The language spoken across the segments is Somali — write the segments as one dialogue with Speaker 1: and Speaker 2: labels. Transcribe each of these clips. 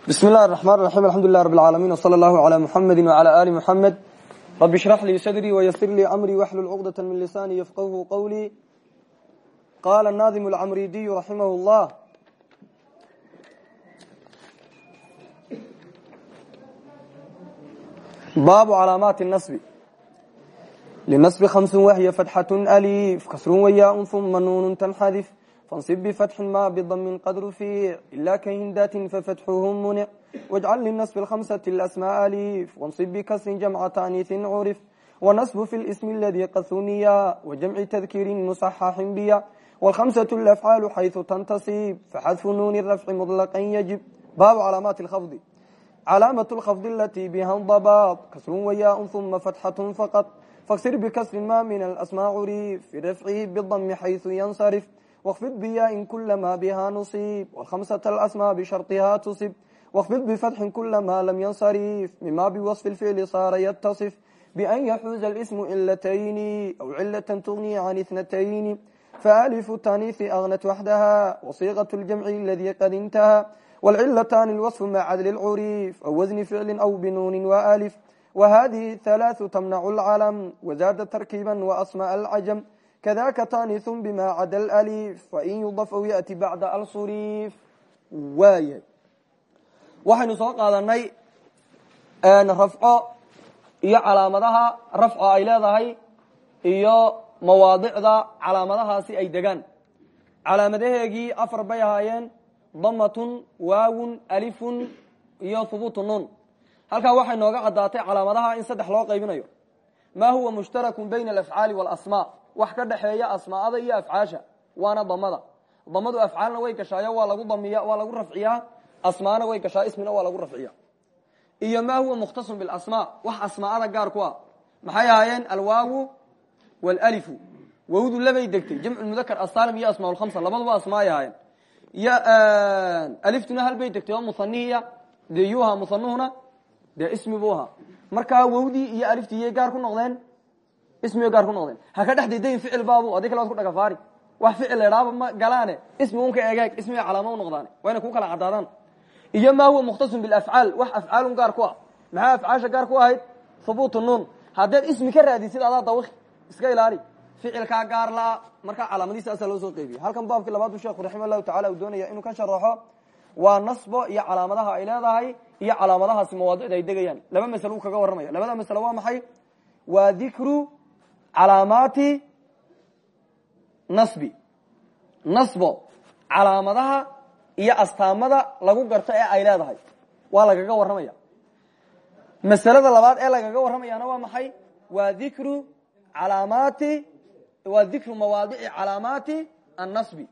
Speaker 1: bismi اllahi الرحman الرaحيم alxamdu لlah رb العaalamiن وslى اllah عlى mحamedi وعlى ali mحamed rb اشhrx lii sadrي وysir lii أmrي wxlul cqdaة min lisani yfqhu qwlي qala الnadim الcmridiy raximah الlah baabu calaamaati النصb lنصb خمس why fatxaة alif kasru waya ثuma nun tnxadif fansib bifatxin ma bidamin qad rufiic ilaa ka hindatin fafatxuhu munic wajcal linasbi lkhamsati lasmaa alif wansib bikasrin jamcata aniisin curif wanasbu fi lismi aladii qahuniya wajamci tadkiirin musaxaxin biya walkhamsatu alafcaalu xaysu tantasib faxadfu nuuni rafci mutlaqan yajib baabu calaamaati lkhafdi calaamatu lkhafdi alatii bihandabaad kasrun wayaaun uma fatxatun faqad faksir bikasri ma min alasmaa curif fi rafcihi bidami xaysu yansarif wkfid biyain kulama biha nusib whamsat alasmaa bisharطiha tusib wkfid bifatxin kulama lam yansarif mima biwaصfi اlficli saara yatasif ban yaxuuza اlsmu cilatayni aw cilata tugni can ithnatayni faalifu taniisi agnat waxdaha wasiiqaة اljamci aladi qad intaha wاlcilataani اlwaصfu ma cadli اlcurif aw wasni ficli aw binuuni walif whadihi halaaثu tamnacu اlcalm wazaada tarkiiba waasmaء alcajam kadaka taniثu bima cada alif fain yudaf aw yأti bacda alsuriif waaya waxaynu soo qaadanay rafco iyo calaamadaha rafco ay leedahay iyo mawaadicda calaamadahaasi ay degaan calaamadaheegii afar bay ahaayeen damatun waawun alifun iyo hubuutu nun halkaa waxay nooga caddaatay calaamadaha in saddex loo qaybinayo ma huwa mushtarakun bayna alafcaali walasmaa wax ka dhexeeya asmaada iyo afcaasha waana damada. Damadu afcaalna way gashaayo waa lagu damiya waa lagu rafciyaa. Asmaana way gashaa ismina waa lagu rafciya iyo ma huwa mukhtasun bilasmaa wax asmaada gaar ku ah. Maxay ahaayeen? Alwaawu wlalifu wawdu labay degtay jamcu mudakar asalim iyo asmaa lhamsa labaduba asmaay ahaayeen. Aliftuna halbay degtay oo muanihiya dee yuha muanuhuna dee ismi buu ahaa. Markaa wawdii iyo aliftii iyay gaar ku noqdeen ismigay gaar ku noqdeen. Ha ka dhex daydayin ficil baabu adi kale waad ku dhagafaari wax ficil laydhaaba ma galaane. Ismi un ka egeeg ismiga calaamo u noqdaane. Waa inay ku kala caddaadaan iyo ma huwa mukhtasun bilafcaal wax afcaalun gaar ku ah. Maxaa afcaasha gaar ku ahayd? Hubuutu nuun. Haddaad ismi ka raadisid adaa dawiki iska ilaali. Ficilkaa gaar laa markaa calaamadihiisaasaa loo soo qeybiya halkan baabkii labaadu sheekhu raxima allahu tacala uu doonaya inuu ka sharaxo waa nasbo iyo calaamadaha ay leedahay iyo calaamadahaasi mawaadicda ay degayaan. Laba masalo uu kaga warramaya. Labada masalo waa maxay? Waa dikru calaamaati nasbi. Nasbo calaamadaha iyo astaamada lagu garto ee ay leedahay. Waa lagaga warramaya masalada labaad ee lagaga warramayaana waa maxay? Waa dikru calaamaati waa dikru mawaadici calaamaati annasbi.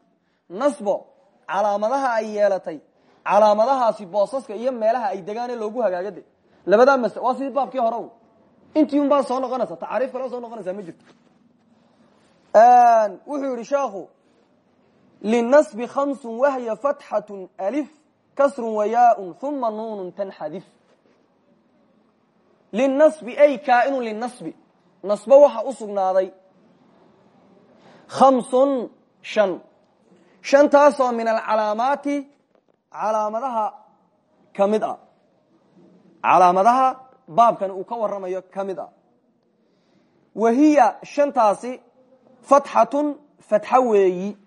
Speaker 1: Nasbo calaamadaha ay yeelatay calaamadahaasi boosaska iyo meelaha ay degaan ee loogu hagaagade. Labadaa mas waa sidii baabkii hore intii un baa soo noqonaysa tacaariif kale soo noqonaysa ma jirto. Wuxuu yihi sheekhu linasbi khamsu wahya fatxatu alif kasru wayaun uma nuunu tanxadif. Linasbi ay kaainu linasbi nasbo waxa u khamsun shan. Shantaasoo min alcalaamaati calaamadaha ka mid ah baabkan uu ka warramayo ka mid ah wa hiya shantaasi fatxatun fatxo weeyi.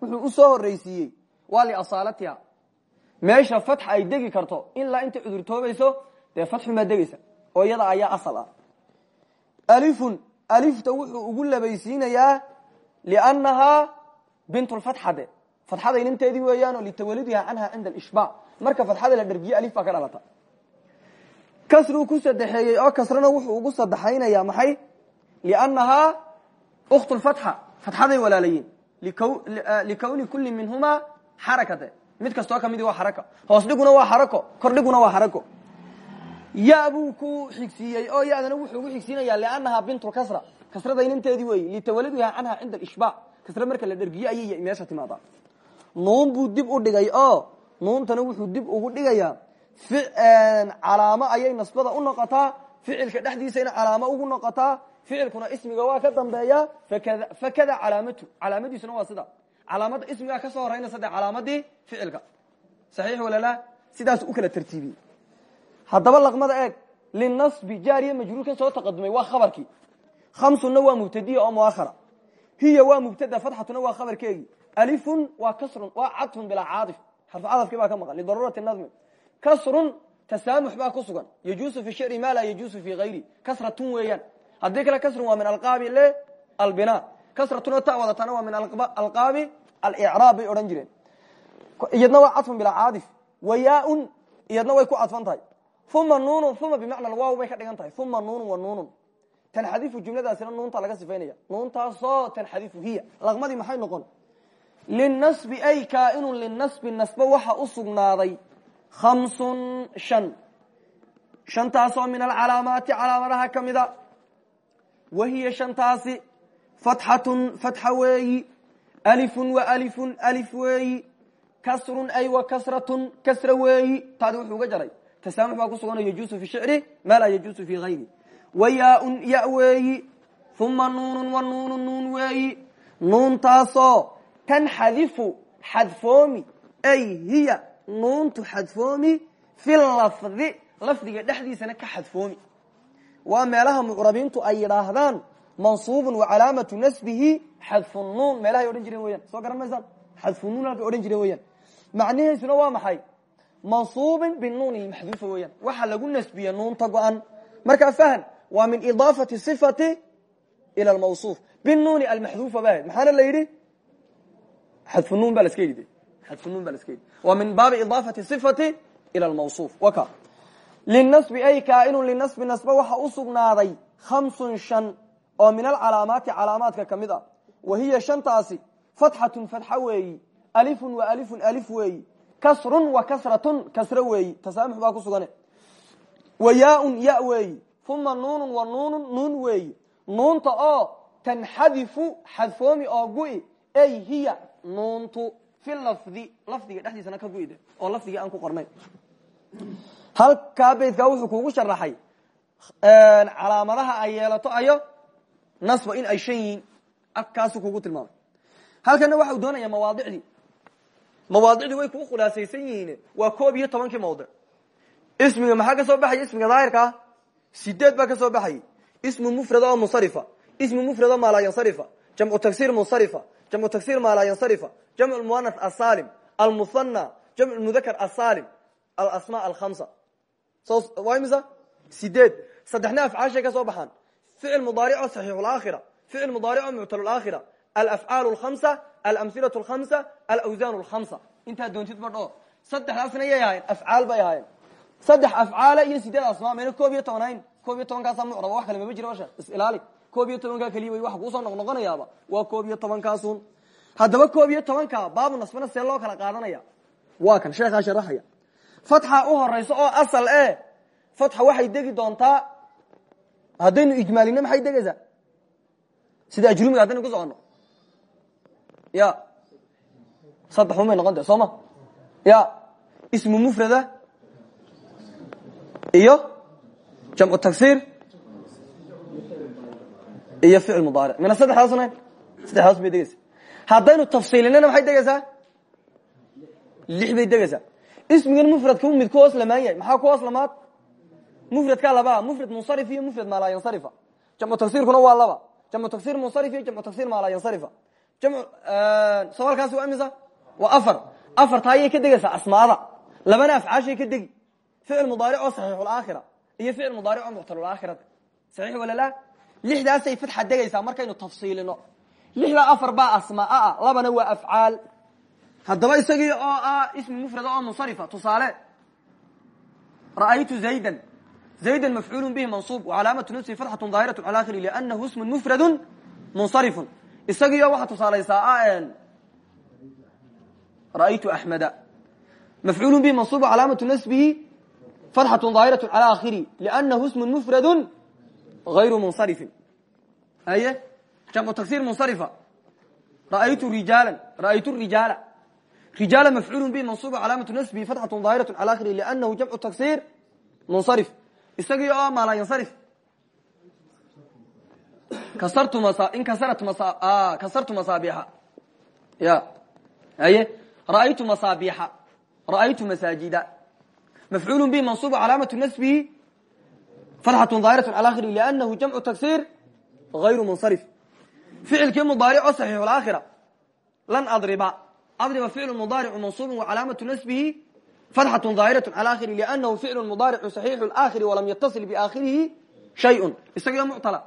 Speaker 1: Wuxuu u soo horreysiiyey waa liasaalatiha meesha fatx ay degi karto ilaa intay cudurtoobayso dee fatxumaa degaysa oo iyada ayaa asal ah. Alifun alifta wuxuu ugu labaysiinayaa liannahaa bintulfatxade fatxada inanteedii weeyaanoo litawalidiha canha cinda alishbaa marka fatxada la dhergiye alif baa ka dhalata kasruu ku sadexeeyey oo kasrana wuxuu ugu sadexaynayaa maxay? liannahaa ukt lfatxa fatxaday walaalayiin. likawni kulli minhumaa xarakate mid kastoo kamidi waa xaraka hoos dhiguna waa xarako kor dhiguna waa xarako ya buu ku xigsiiyey oo yadana wuxuu ugu xigsiinaya liannahaa bintulkasra kasrada inanteedii weeye litawalidiha canha cinda alishbaa kasre marka la dhergiye ayay meesha timaadaa nuun buu dib u dhigay oo nuuntana wuxuu dib ugu dhigayaa calaamo ayay nasbada u noqotaa ficilka dhexdiisayna calaamo ugu noqotaa ficilkuna ismiga waa ka dambeeya fakada calaamatu calaamadiisuna waa sida. Calaamada ismigaa ka soo horeynaysa de calaamadii ficilka. Saxiix walala sidaas u kala tartiibiyey haddaba laqmada eeg linasbi jaariya majruurkan soo taqadumay waa khabarkii. Khamsunna waa mubtadiya oo muahara hiya waa mubtada fatxatuna waa khabarkeegii. Alifun waa kasrun waa cadfun bilaa caadif. Xarfu cadafkii baa ka maqan lidaruurati nadmi kasrun tasaamux baa ku sugan. Yajuusu fi shicri ma laa yajuusu fi hayri kasratun weeyaan. Haddii kale kasrun waa min alqaabi le albina. Kasratuna ta wadatana waa min alqaabi alicraab bay odhan jireen. Iyadna waa cadfun bilaa caadif. Wayaaun iyadna way ku cadfan tahay. Uma nuunun uma bimacna waaw bay ka dhigan tahay. Uma nuunun wa nuunun. Tanxadifu jumladaasina nuunta laga sifaynaya. Nuuntaasoo tanxadifu hiya. Laqmadii maxay noqon? Linasbi ay kaainun linasbi nasbe waxa u sugnaaday khamsun shan shantaasoo min alcalaamaati calaamadaha ka mida wahiya shantaasi fatxatun fatxa weeyi alifun wa alifun alif weeyi kasrun ay wa kasratun kasra weeyi taadi wuxuu uga jaray tasaamux baa ku sugan yajuusu fi shicri ma laa yajuusu fi hayri wayaaun ya weeyi uma nuunun wa nuunun nuun weeyi nuuntaasoo tanxadifu xadfoomi ay hiya nuuntu xadfoomi fi lafdi lafdiga dhexdiisana ka xadfoomi. Waa meelaha mucrabiintu ay yidhaahdaan mansuubun wa calaamatu nasbihi xadfu nuun. Meelahay odhan jireen weyaan soo garan maysaan xadfu nuun halkay odhan jireen weyaan macnihiisuna waa maxay? Mansuubin binuuni maxduufa weeyaan. Waxa lagu nasbiye nuunta go-an. Markaa fahan waa min idaafati sifati ila almawsuuf binuuni almaxduufa ba ahayd maxaana la yidhi? Xadfu nuun baa laska yidhi xadfu nuun baa laska yidhi waa min baabi idaafati sifati ila almawsuuf waka linasbi ay kaainun linasbi nasbe waxa u sugnaaday khamsun shan oo min alcalaamaati calaamaadka ka mid ah wa hiya shantaasi fatxatun fatxa weeyi alifun wa alifun alif weeyi kasrun wa kasratun kasro weeyi tasaamux baa ku sugane wa yaaun ya weeyi uma nuunun wa nuunun nuun oo tanxadifu xadfoomi oo gu-i ay hiya fi lafdi lafdiga dhexdiisana ka gu-ide oo lafdigii aan ku qornayn halkaa beydkaa wuxuu kuugu sharaxay calaamadaha ay yeelato ayo nasba in ay shan yihiin kugu tilmaamay. Halkana waxa uu doonaya mawaadicdii. Mawaadicdii way kuu khulaasaysan yihiin. Waa koob iyo tobankii ismiga maxaa ka soo baxaya ismiga daahirkaa sideed baa ka soo baxayay ismu mufrad oo munsarifa ismu mufrad oo maalaa yansarifa. Jamcu tagsir munsarifa jamcu tagsir maalaa yansarifa jamcu muana asalim almuhana jamcu mudakar asalim alasma alhamsa waa imisa sideed saddexna afcaashay ka soo baxaan ficil mudaaric oo saxiixulaakhira ficil mudaaric oo muctalulaakhira alafcaal alhamsa alamhilat alhamsa alawsaan alhamsa intaa doontid badho saddexdaasna yay ahaayeen afcaal bay ahaayeen saddex afcaala iyo sideed asmaa mayna koob iyo toban koob iyo tobankaasaa mucraba wax kale mama jira basha is ilaali koob iyo tobankaa keliya way waxa kuusoo noqnoqonayaaba. Waa koob iyo tobankaasun. Haddaba koob iyo tobanka baabu nasbana see loo kala qaadanaya. Waa kan sheekhaa sharaxaya fatxa u horayso oo asal e fatxa waxay degi doontaa haddaynu ijmaalino maxay degaysaa? Sida ajrumiga haddaynu ku soconno. Ya. Saddex umay noqon tahay soo ya. Ismu mufrada iyo jamcu tagsir iyo ficil mudaaric. Mina saddexdaas nayn? Saddexdaas bay degeysaa haddaynu tafsiilinana maxay degaysaa? Lix bay degaysaa. Ismigan mufradka mid ku hoos lamaan yahay. Maxaa ku hoos lamaad mufradkaa labaa mufrad munsarif iyo mufrad maalaa yansarifa. Jamcu tagsirkuna waa laba. Jamcu tagsir munsarif iyo jamcu tagsir maalaa yansarifa. Jamcu somalkaasi waa imisa? Waa afar. Afarta ayay ka degaysaa asmaada. Labana afcaashay ka degi. Ficil mudaaric oo saxiixulaakhira iyo ficil mudaaric oo muctalulaakhirata saxiix wala la lixdaasay fatxa degaysaa markaynu tafsiilino. Lixda afar baa asmaa labana waa afcaal. Haddaba isagii oo ah ismi mufrada oo munsarifa tusaale. Ra'aytu zaydan. Zaydan mafcuulu bihi mansuub wacalaamatu nafsihi fatxatu daahiratu cala akhiri liannahu ismu mufradu munsarifun. Isagii oo waxaa tusaalaysaa ra'aytu axmeda mafcuulu bihi mansuub wacalaamatu nasbihi fatxatu daahiratu cala akhiri liannahu ismu mufradu غayru munsarifin haye jamcu tagsir munsarifa ra'aytu rijaala ra'aytu rijaala rijaala mafcuulu bihi mansuub calaamatu nasbihi fatxatu daahiratu cala akhiri liannahu jamcu tagsir munsarif isagii oo maala yansarif kasartu masa in kasarat masa kasartu masaabixa ya haye ra'aytu masaabixa ra'aytu masaajida mafcuul bi mansuub calaamatu nasbihi fatxatu daahiratu cala akhiri liannahu jamcu tagsir ayru munsarif ficilkii mudaarico saxiixulaakhira lan adriba adriba ficlu mudaaricu mansuubun wa calaamatu nasbihi fatxatu daahiratu cala akhiri liannahu ficlu mudaaricu saxiixu laakhiri walam yatasil biaakhirihi shayun isagiyo muctala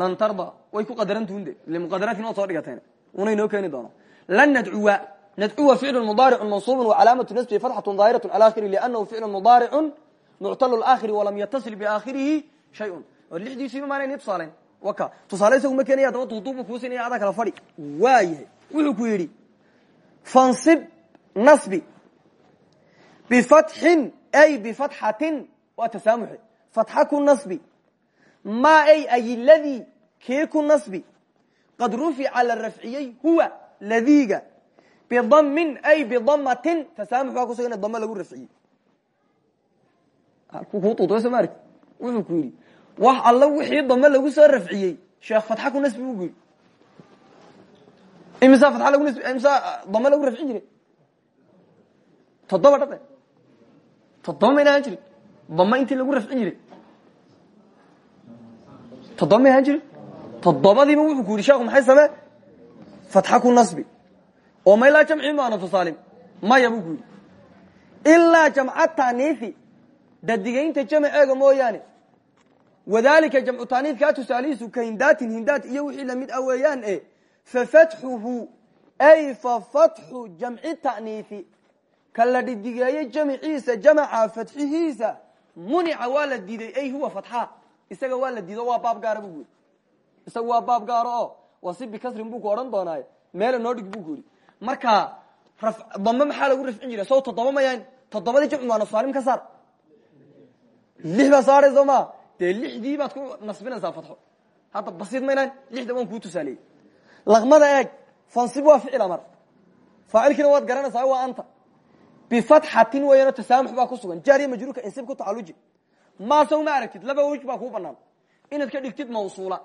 Speaker 1: lan tarda way ku qadarantuunde ile muqadaraadkin oo soo dhigateen una inoo keeni doono lan nadcuwa nadcuwa ficlu mudaaricu mansuubun wa calaamatu nasbihi fatxatu daahiratu cala akhiri liannahu ficlu mudaaricun muctal aakhiri walam yatasil biaakhirihi shayun oo lixdiisiiba maanayni tusaalayn waka tusaale isagu ma keenaya adaba duuduubu kuusinaya adaa kala fadhi waa yahay wuxuu ku yidhi fansib nasbi bifatxin ay bifatxatin waa tasaamuxe fatxa ku nasbi ma ay ay ladii kii ku nasbi qad rufica la rafciyey huwa ladiiga bidamin ay bidamatin tasaamux baa kusugan dame lagu rafciyey kuuudsoma wuxuu ku yidhi wax alla wixii dame lagu soo rafciyey sheekh fatxa ku nasbi bu yidhi. Imisa fata lagu nasbi imisa dame lagu rafcin jiray? Toddoba dhade toddoba mayna ahaan jirin. Dame intii lagu rafcin jiray. Toddoba may ahaan jirin. Toddobadiiba wuxuu ku yidhi sheekhu maxay samee fatxa ku nasbi. Oo ma ilaa jamci maana tusaalim maya buu ku yidhi. Ilaa jamca taniifi dadigaynta jamceega mooyaane. Wadalika jamcu taaniidkaa tusaalihiisu ka hindaatin hindaad iyo wixii la mid ah weeyaan e fafatxuhu ay fafatxu jamci ta'niifi ka la dhidigeeye jamciisa jamaca fatxihiisa munica waa la diiday ay huwa fatxa. Isaga waa la diido waa baab gaara bu isaga waa baab gaaro oo wasi bikasrin buu ku odhan doonaaye meela noo buu ku marka dambe maxaa lagu rafcin jira sow toddoba mayaan jamcu maana saalim ka saar lix baa saaray soo ma dee lixdii baad ku nasbinaysaa fatxo hadda basiid maynaan lixda waan kuu tusaaleyey laqmada eeg fansib waa ficil amar faacilkiina waad garanaysaa waa anta bifatxatin weeyano tasaamux baa ku sugan jaariya majruurka insib ku tacaluji maasaw ma aragtid laba wej baa kuu banaan inaad ka dhigtid mawsuula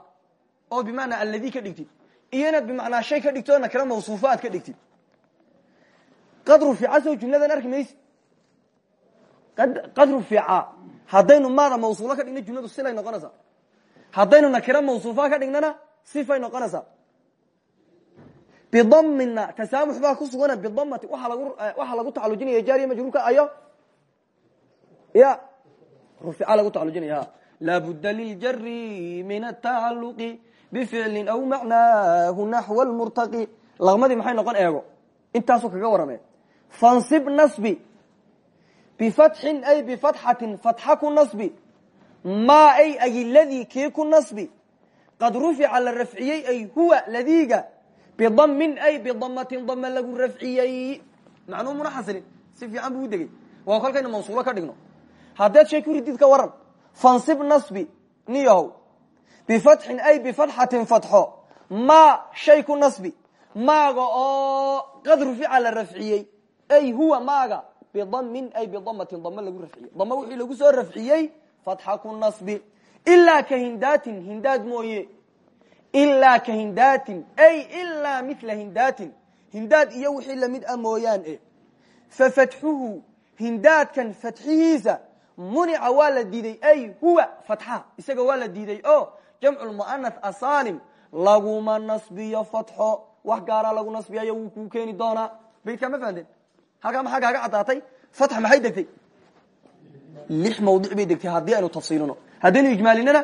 Speaker 1: oo bimacnaa alladii ka dhigtid iyo inaad bimacnaa shay ka dhigtid oo nakira mawsuufo aad ka dhigtid qad rufica sow jumladan arki maysi qad rufica haddaynu maada mawsuulo ka dhigna jumladu silay noqonaysaa haddaynu nakira mawsuufa ka dhignana sifay noqonaysaa bidamina tasaamux baa ku sugana bidamati waxaa lagu tacalujinaya jaariya majruurka ayo. Ya rufica lagu tacalujinaya. Laabudda liljari min atacaluqi bificlin aw macnaahu naxwa lmurtaqi laqmadii maxay noqon eego. Intaasuu kaga warame. Fansib nasbi bifatxin ay bifatxatin fatxa ku nasbi maa ay ay ladii kii ku nasbi qad rufica la rafciyey ay huwa ladiiga bidamin ay bidamatin dame lagu rafciyey macnuu muna xasilin si fiican buu udegey waa kolkaynu mawsuulo ka dhigno haddaad shay ku ridid ka waran fansib nasbi niyahow bifatxin ay bifatxatin fatxo maa shay ku nasbi maaga oo qad rufica la rafciyey ay huwa maaga bidamin ay bidamatin dame lagu rafciyey dame wixii lagu soo rafciyey fatxa ku nasbi ilaa ka hindaatin hindaad mooye ilaa ka hindaatin ay ilaa mila hindaatin hindaad iyo wixii la mid a mooyaan e fafatxuhu hindaadkan fatxihiisa munica waa la diiday ay huwa fatxa isaga waa la diiday o jamcu lmu'anath asaalim laguma nasbiyo fatxo wax gaaraa lagu nasbiyayo wuu kuu keeni doonaa baydkaa ma halkaa maxaa kaaga caddaatay? Fatx maxay degtay? Lix mawdic bay degtay haddii aynu tafsiilino. Haddaynu ijmaalinana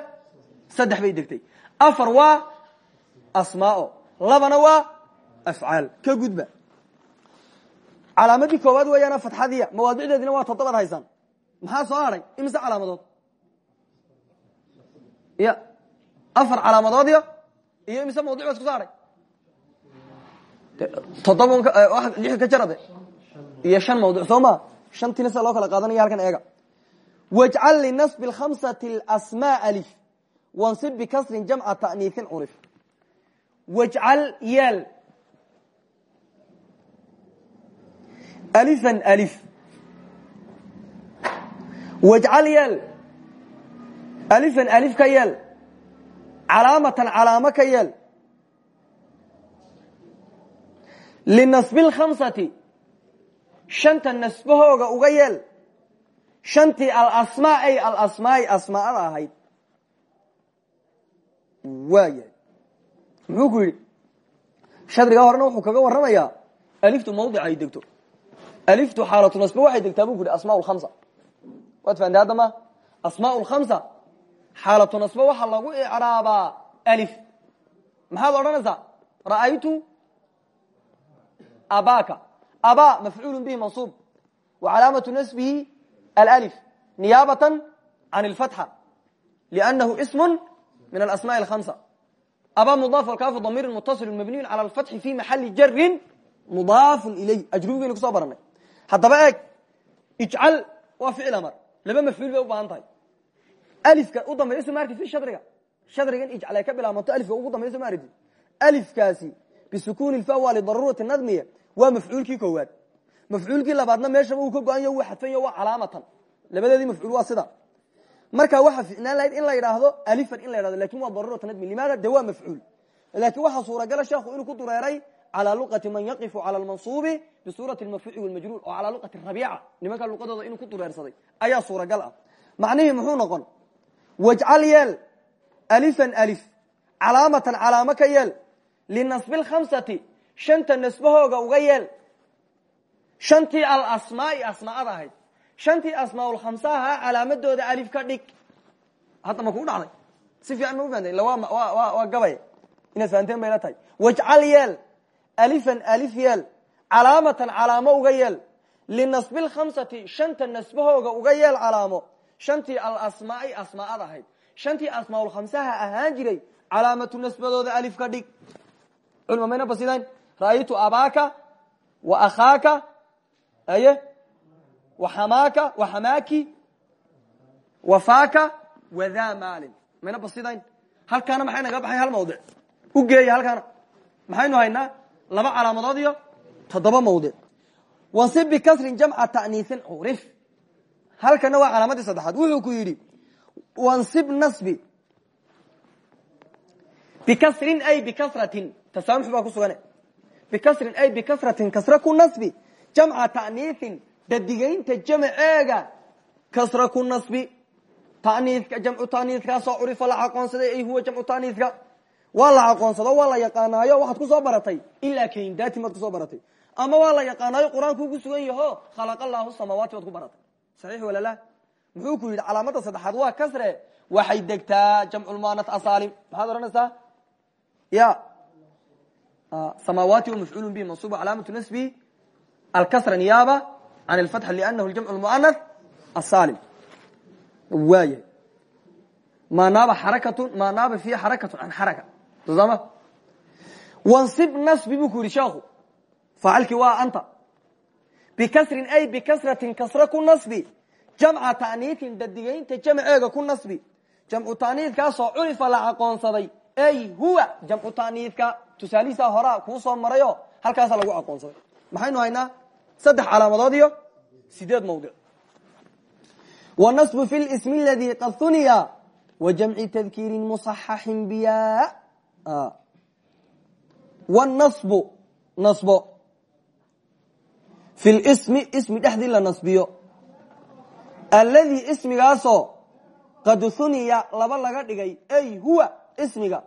Speaker 1: saddex bay degtay. Afar waa asmaao labana waa afcaal. Ka gudba calaamadii koowaad weeyaana fatxadiya mawaadicdeedina waa toddobaad haysaan. Maxaa soo hadhay imise calaamadood? Ya afar calaamadoodyo iyo imise mawdic ba isku soo hadhay toddoba lix ka jarade iyo shan mawdic soo ma? Shantiina sida loo kala qaadanaya halkan eega. Wajcal linasbi lkhamsati asmaa alif wansib bikasrin jamca ta'niisin curif wajcal yeel. Alifan alif. Wajcal yeel. Alifan alif ka yeel. Calaamatan calaamo ka yeel shanta nasbahooga uga yeel. Shantii alasmaa ay alasmaai asmaada ahayd. Waaya muxuu ku yidhi? Shadriga horena wuxuu kaga warramayaa aliftu mawdic ay degto. Aliftu xaalatu nasbe waxay degtaa bu ku yidhi asmaa lhamsa waad fahamtay hadda ma asmaa waxaa lagu icraabaa alif. Maxaad odhanaysaa? Ra'aytu abaka aba mafcuul bihi mansuub wa calaamatu nasbihi alif niyaabatan can lfatxa liannahu ismu min alasmaء اhamsa aba mudaaf alkaafu damiir mutaصil mabniyu calى اlfatxi fi maxali jarin mudaaf ilay ajrubigaynu kusoo baranay haddaba eeg ijcal waa ficil amar laba mafcuul bay u baahan tahay alifka u dambeeya soo maarki fi shadriga shadrigan ijcal ay ka bilaabanto alifka ugu dambeya soo maarki alifkaasi bisukuni lfa waa lidaruurati nadmiya waa mafcuulkii koowaad. Mafcuulkii labaadna meeshaba uu ka go-an ya xadfany waa calaamatan. Labadeedii mafcuul waa sida. Marka waxaa ficnaan lahayd in la yidhaahdo alifan in la yidhahdo laakiin waa daruuratu nadmi limaada de waa mafcuul. Laakiin waxaa suuragala sheekhu inuu ku dureeray calaa luqati man yaqifu cala almansuubi bisuurati almafcuuci walmajruur oo calaa luqati rabiica. Nimanka luqadooda inuu ku dureersaday ayaa suuragal ah macnihii muxuu noqon? Wajcal yeel alifan alif. Calaamatan calaamo ka yeel. Linasbi lkhamsati shanta nasbahooga uga yeel. Shantii alasmaai asmaada ahayd. Shantii asmaaulkhamsa ahaa calaamadooda alif ka dhig. Hadda ma kuu dhacday. Si fiican ma u fahamtay illa waa gabay. Inaad fahanteen bayla tahay. Wajcal yeel. Alifan alif yeel. Calaamatan calaamo uga yeel. Linasbi lkhamsati shanta nasbahooga uga yeel calaamo. Shantii alasmaai asmaa'ad ahayd. Shantii asmaaulkhamsaha ahaan jiray calaamatu nasbadooda alif ka dhig. Culma mayna basidayn ra'aytu abaaka wa akhaaka aye wa xamaaka wa xamaaki wa faaka wadaa maalin mayna basidayn halkaana maxay naga baxay hal mawdic u geeya halkaana maxaynu haynaa laba calaamadood iyo toddoba mawdic wansib bikasrin jamca ta'niisin curif halkana waa calaamadii saddexaad wuxuu ku yidhi wansib nasbi bikasrin ay bikasratin tasaamux baa ku sugan bikasrin ay bikasratin kasra ku nasbi jamca ta'niisin dadigaynta jamceega kasra ku nasbi taniika jamcu ta'niiskaasoo curifa la aqoonsaday ay huwa jamcu ta'niiska waa la aqoonsado waa la yaqaanaayo waxaad ku soo baratay ilaa kaindaati maad ku soo baratay ama waa la yaqaanaayo qur'aanku ugu sugan yaho khalaqa allahu samaawaati baad ku baratay saxiix walala muxuu ku yidhi calaamada saddexaad waa kasre waxay degtaa jamculmuanat asalim maxaad odhanaysaa ya samaawaati wa mafcuulu bihi mansuub calaamatu nasbi alkasra niyaaba can alfatxa lianahu jamcu lmuanat asalim waaya ma naaba xarakatu ma naaba fiihi xarakatu can xaraka soma wansib nasbi buu ku yidhi sheekhu faacilkii waa anta bikasrin ay bikasratin kasra ku nasbi jamca ta'niitin dadigaynta jamceega ku nasbi jamcu ta'niidkaasoo curifa la aqoonsaday ay huwa jamcu ta'niidka tusaalihiisaa horaa kuu soo marayo halkaasaa lagu aqoonsaday. Maxaynu haynaa saddex calaamadood iyo sideed mawdic. Wanasbu fi lsmi aladii qad huniya wa jamci tadkiirin musaxaxin biya. Wanasbu nasbo. Fi lsmi ismi dhexdii la nasbiyo. Alladii ismigaasoo qad huniya laba laga dhigay ay huwa ismiga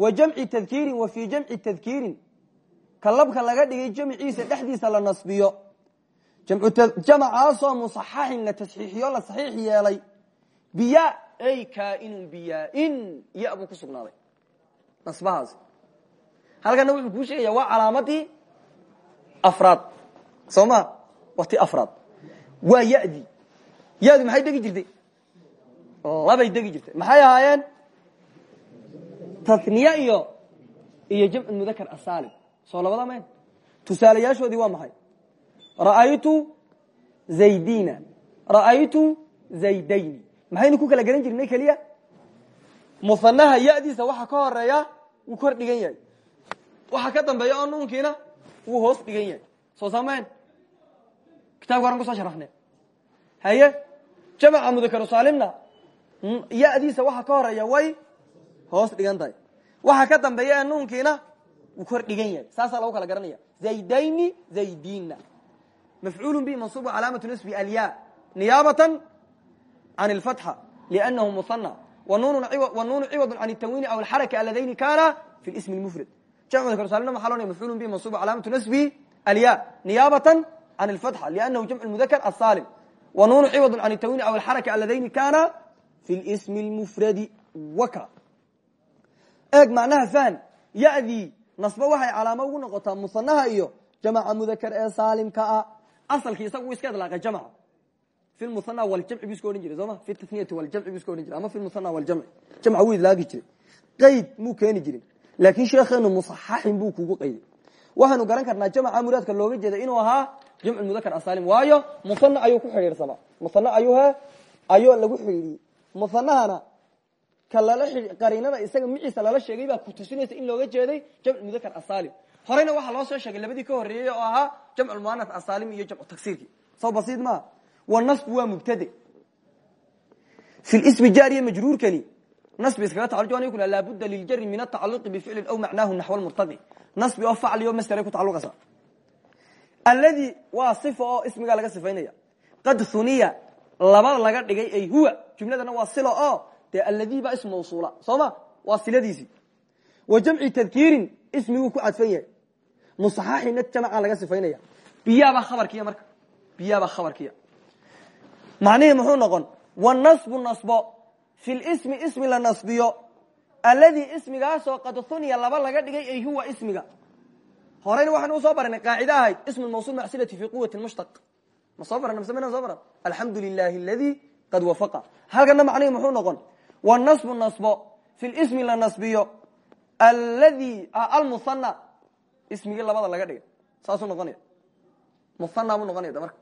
Speaker 1: wa jamci tadkiirin wa fii jamci tadkiirin ka labka laga dhigay jamciisa dhexdiisa la nasbiyo. Jamacaasoo musaxaxin la tasxiixiyo la saxiix yeelay. Biya ay kaainun biyaa-in ya buu ku sugnaaday. Nasbahaasi halkana wuxuu kuu sheegaya waa calaamadii afraad. Soo ma? Waa ti afraad. Waa yadi. Yadu maxay degi jirtay? Labay degi jirtay. Maxay ahaayeen taniya iyo iyo jamcu mudakar asaalim soo labada mayn tusaalayaashoodii waa maxay? Ra'aytu zaydina ra'aytu zaydayni. Maxaynu ku kala garan jirnay keliya musanaha yadiisa waxa ka horreeya wuu kor dhigan yahay. Waxa ka dambeeya oo nuunkiina wuu hoos dhigan yahay. Soo samayn kitabka horan ku soo sharafne haye jamca mudakaru saalimna yadiisa waxa ka horreeya way hoos dhigan tahay waxa ka dambeeya ee nuunkiina wuu kor dhigan yahay saasaa lagu kala garanaya zaydayni zaydina mafcuul bi mansuub calaamatu nasbi alya niyaabatan can اlfatxa lأnnahu muhana wanuunu ciwad can الtanwiini aw alxaraka aladayni kana fi ismi اlmufrad jamcu dakrsalina maxa loonaya mafcuul bi mansuub calaamatu nasbi alya niyaabatan can اlfatxa lأnnahu jamc mudakr asalim wanuunu ciwad can الtanwiini aw alxaraka aladayni kana fi ismi اlmufradi waka eeg macnaha fahm yadii nasba waxay calaamo ugu noqotaa musanaha iyo jamca mudakr ee saalimka ah. Asalkii isagu iska idlaaqay jamca fi muhana waljamci bu iska odhan jiray sooma fi taniyati waljamci bu iska odhan jiray ama fi muhana waljamci jamca wuu idlaaqi jiray. Qayd muu keeni jirin laakin sheekheenu musaxaxin buu kugu qayday. Waxaanu garan karnaa jamca muraadka looga jeeda inuu ahaa jamcu mudakr asaalim waayo muhana ayuu ku xidhiidhsamaa muhana ayuu he ayuu lagu ka lala qariinada isaga miciisa lala sheegay baa ku tusinaysa in looga jeeday jamcu mudakr asaalim. Horeyna waxaa loo soo sheegay labadii ka horeeyey oo ahaa jamcu muana asaalim iyo jamcu tagsirki soo basiid maa wanasbu waa mubtade fi lismi jaariya majruurkani nasbi iskaga tacaluj kula laabuda liljari min atacaluqi bificlin aw macnaahu naxw lmurtadi nasbi oo facliyo masderay ku tacaluqaysa alladii waa sifa oo ismigaa laga sifaynaya. Qad huniya laba laga dhigay ay huwa. Jumladana waa silo oo dee alladii baa ism mawsuula soo ma waa siladiisii wa jamci tadkiirin ismiguu ku cadfan yahay. Musaxaxina jamca laga sifaynaya. Biyaabaa khabarkiya marka. Biyaabaa khabarkiya macnihii muxuu noqon? Wanasbu nasbo. Fi lismi ismi la nasbiyo. Alladii ismigaasoo qad huniya laba laga dhigay ay huwa ismiga. Horeyna waxaynu u soo baranay qaacide ahayd ismu mawsul macsilati fi quwati mushtaq. Ma soo baran mise maynan soo baran? Alxamdu lilahi aladi qad wafaqa. Halkana macnihii muxuu noqon wanasbu nasbo. Fi lismi la nasbiyo. Aladi almuhana ismigii labada laga dhigay. Saasuu noqonaya. Muhana buu noqonaya da marka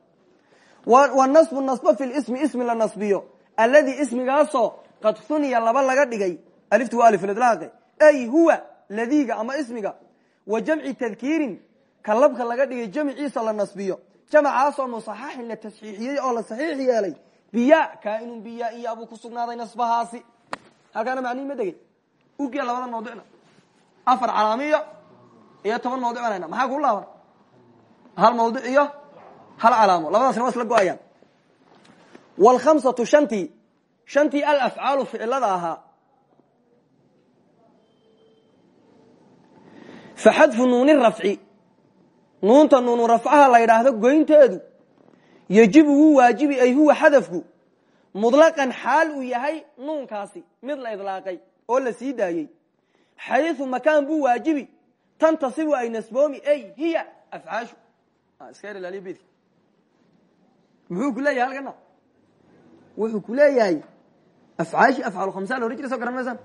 Speaker 1: wanasbu nasbo fi lismi ismi la nasbiyo. Alladii ismigaasoo qad huniya laba laga dhigay. Aliftu waa aliflaaqe ay huwa ladiga ama ismiga. Wa jamci tadkiirin ka labka laga dhigay jamciisa la nasbiyo. Jamcaasoo musaxaxin la tasxiixiyey oo la saxiix yeelay biya kainun biya iyabuu ku sugnaaday nasbahaasi halkaana macnihi ma degey ugiya labadan mawdicna afar calaamiyo iyo toban mawdic baan maxaa kuu laaban? Hal mawdic iyo hal calaamo. Labadaasna waa isla go'ayaan. Wlkhamsatu shantii. Shantii alafcaalu ficilada ahaa. Fa xadfu nuuni rafci. Nuunta nuunu rafcaha la yidhaahdo goynteedu yejibu wuu waajibi ay huwa xadafku. Mudlaqan xaal uu yahay nuunkaasi mid la idlaaqay oo la sii daayey xayu makaan buu tantasibu ay nasboomi ay hiya afcaashu. Iska ilaaliya bedka muxuu ku leeyahay halkana wuxuu ku leeyahay afcaashi afcaal khamsa la ohan jira soo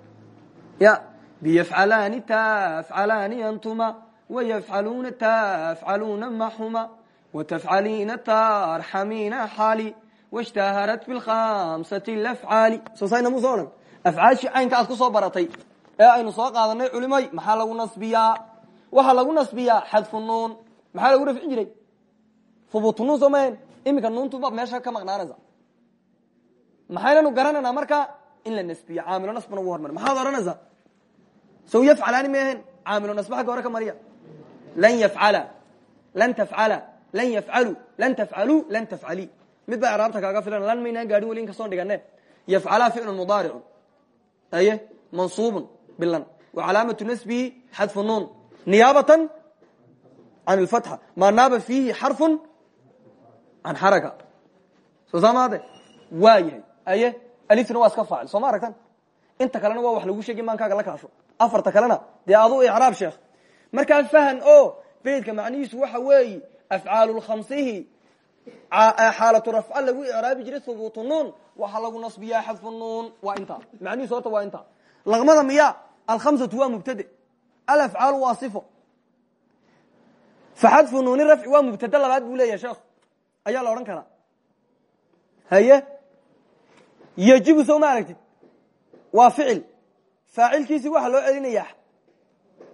Speaker 1: ya biyafcalaani tafcalaani antuma wayafcaluuna tafcaluuna maxuma watafcaliina tarxamiina xaali washtaharat bilkhamsati lafcaali soo sayna mu soo odhan afcaashii caynka aad ku soo baratay ee aynu soo qaadanay culimay maxaa lagu nasbiyaa waxaa lagu nasbiyaa xadfu nuun maxaa lagu rafcin jiray hubuutu nuun soo mahen iminka nuuntuba meesha ka maqnaanaysa maxaynanu garanaynaa marka in la nasbiyo caamilo nasbana ugu hormar maxaad odhanaysaa saw yafcalaani maaheen caamilo nasba xagga hore ka mariya lan yafcala lan tafcala lan yafcalu lan tafcalu lan tafcali mid baa icraabta kaaga filan lan maynaan gaadhin weli in kasoon dhigane yafcala ficlu mudaaricu aye mansuubun bilan wa calaamatu nasbihi xadfu nuun. Niyaabatan can lfatxa maa naaba fiihi xarfun can xaraka soo saamaade waa yahay. Aye aliftuna waa iska faacil. Soo ma aragtan inta kalena waa wax lagu sheegay maankaaga la kaasho afarta kalena dee adu icraab sheekh. Markaa fahan o beydka macnihiisu waxa weeyi afcaalu lkhamsihi xaalatu rafca lagu icraabi jiray hubuutu nuun waxaa lagu nasbiyaa xadfu nuun waa intaa macnihiisu horta waa intaa laqmada miya alkhamsatu waa mubtade alafcaalu waa sifo fa xadfu nuuni rafci waa mubtade labaad buu leeyahay sheekh ayaa la odhan karaa haye yejibu soo ma aragtid waa ficil faacilkiisi waxaa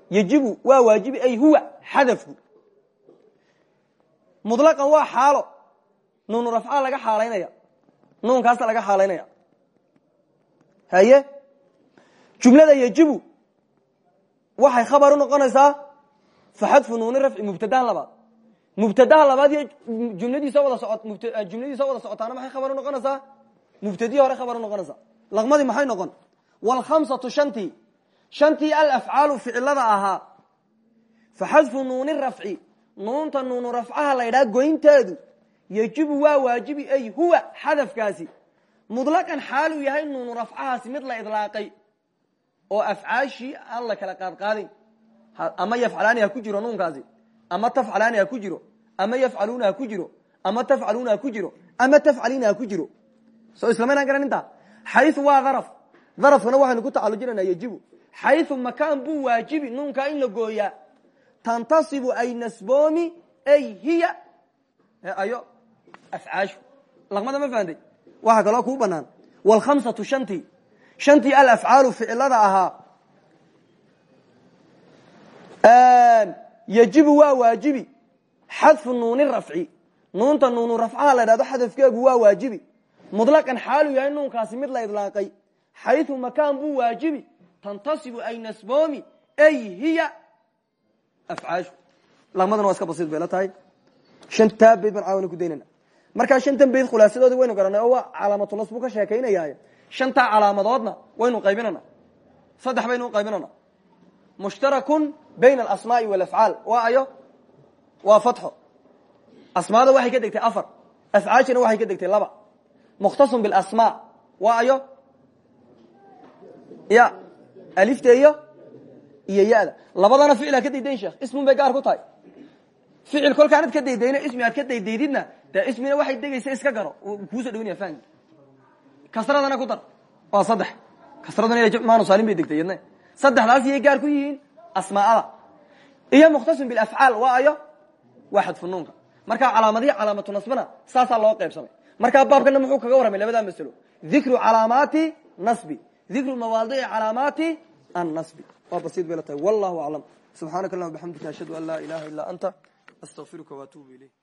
Speaker 1: yejibu waa waajibi ay huwa xadafku muطlaqan waa xaalo. Nuunu rafca laga xaalaynaya. Nuunkaasa laga xaalaynaya. Haye? Jumlada yejibu waxay khabar u noqonaysaa fa xadfu nuuni rafci mubtadahan labaad. Mubtadaha labaad iyo jumladiisa wada socot jumladiisa wada socotaana maxay khabar unoqonaysaa mubtadii hore khabar unoqonaysaa laqmadii maxay noqon? Wlkhamsatu shantii. Shantii alafcaalu ficilada ahaa. Fa xadfu nuuni rafci nuunta nuunu rafcaha la ydhaha goynteedu yejibu waa waajibi ay huwa xadafkaasi. Mudlaqan xaaluu yahay nuunu rafcahaasi mid la idlaaqay oo afcaashii aan la kala qaadqaadin. Ama yafcalaani ha ku jiro nuunkaasi ama tafcalaani ha ku jiro ama yafcaluuna ha ku jiro ama tafcaluuna ha ku jiro ama tafcaliina ha ku jiro. Soo islamaynaan garan intaa xayu waa daraf darafkana waxaynu ku tacalujinanaa yejibu xayu makaan buu waajibi nuunkaa in la gooyaa tantasibu ay nasboomi ay hiya. Ayo afcaashu. Laqmada ma fahanday? Waxaa kaloo kuu banaan wlkhamsatu shantii shantii alafcaalu ficilada ahaa. Yejibu waa waajibi. Xadfu nuuni rafci. Nuunta nuunu rafcaha la dhahdo xadafkeegu waa waajibi. Mudlaqan xaaluu yahay nuunkaasi mid la idlaaqay. Xayu makaan buu waajibi. Tantasibu ay nasboomi ay hiya afcaashu laqmadana waa iska basiid bay la tahay shantaa bayd baan caawana ku daynana markaa shantan bayd khulaasadoodii waynu garanay oo waa calaamatunas buu ka sheekaynaya shantaa calaamadoodna waynu qaybinana saddex baynu u qaybinana mushtarakun bayna alasmaai walafcaal waa ayo waa fatxo asmaada waxay ka degtay afar afcaashina waxay ka degtay laba mukhtasun bilasmaa waa ayo ya alifta iyo iyo yada. Labadana ficil ka daydayn sheekh. Ismun bay gaar ku tahay. Ficil kolkaanad ka daydayno ismi aad ka daydaydidna dee ismina waxay degaysa iska garo. Kuusoo dhawnaya fahamki kasradana ku dar. Waa saddex. Kasraduna ila maanu saalim bay degtay yadna. Saddexdaas iyay gaar ku yihiin asmaa'ada. Iyo mukhtasun bilafcaal waa ayo waa xadfu nuunka markaa calaamadihi calaamatu nasbana saasaa loo qaybsamay markaa baabkana muxuu kaga warramay labadaa masalo. Dikru calaamaati nasbi. Dikru mawaadici calaamaati annasbi waa basiid bay la tahay wallahu aclam subxaanaka allahuma bxamdika ashhadu an laa ilaha illa anta astaqfiruka waatuubu ilayk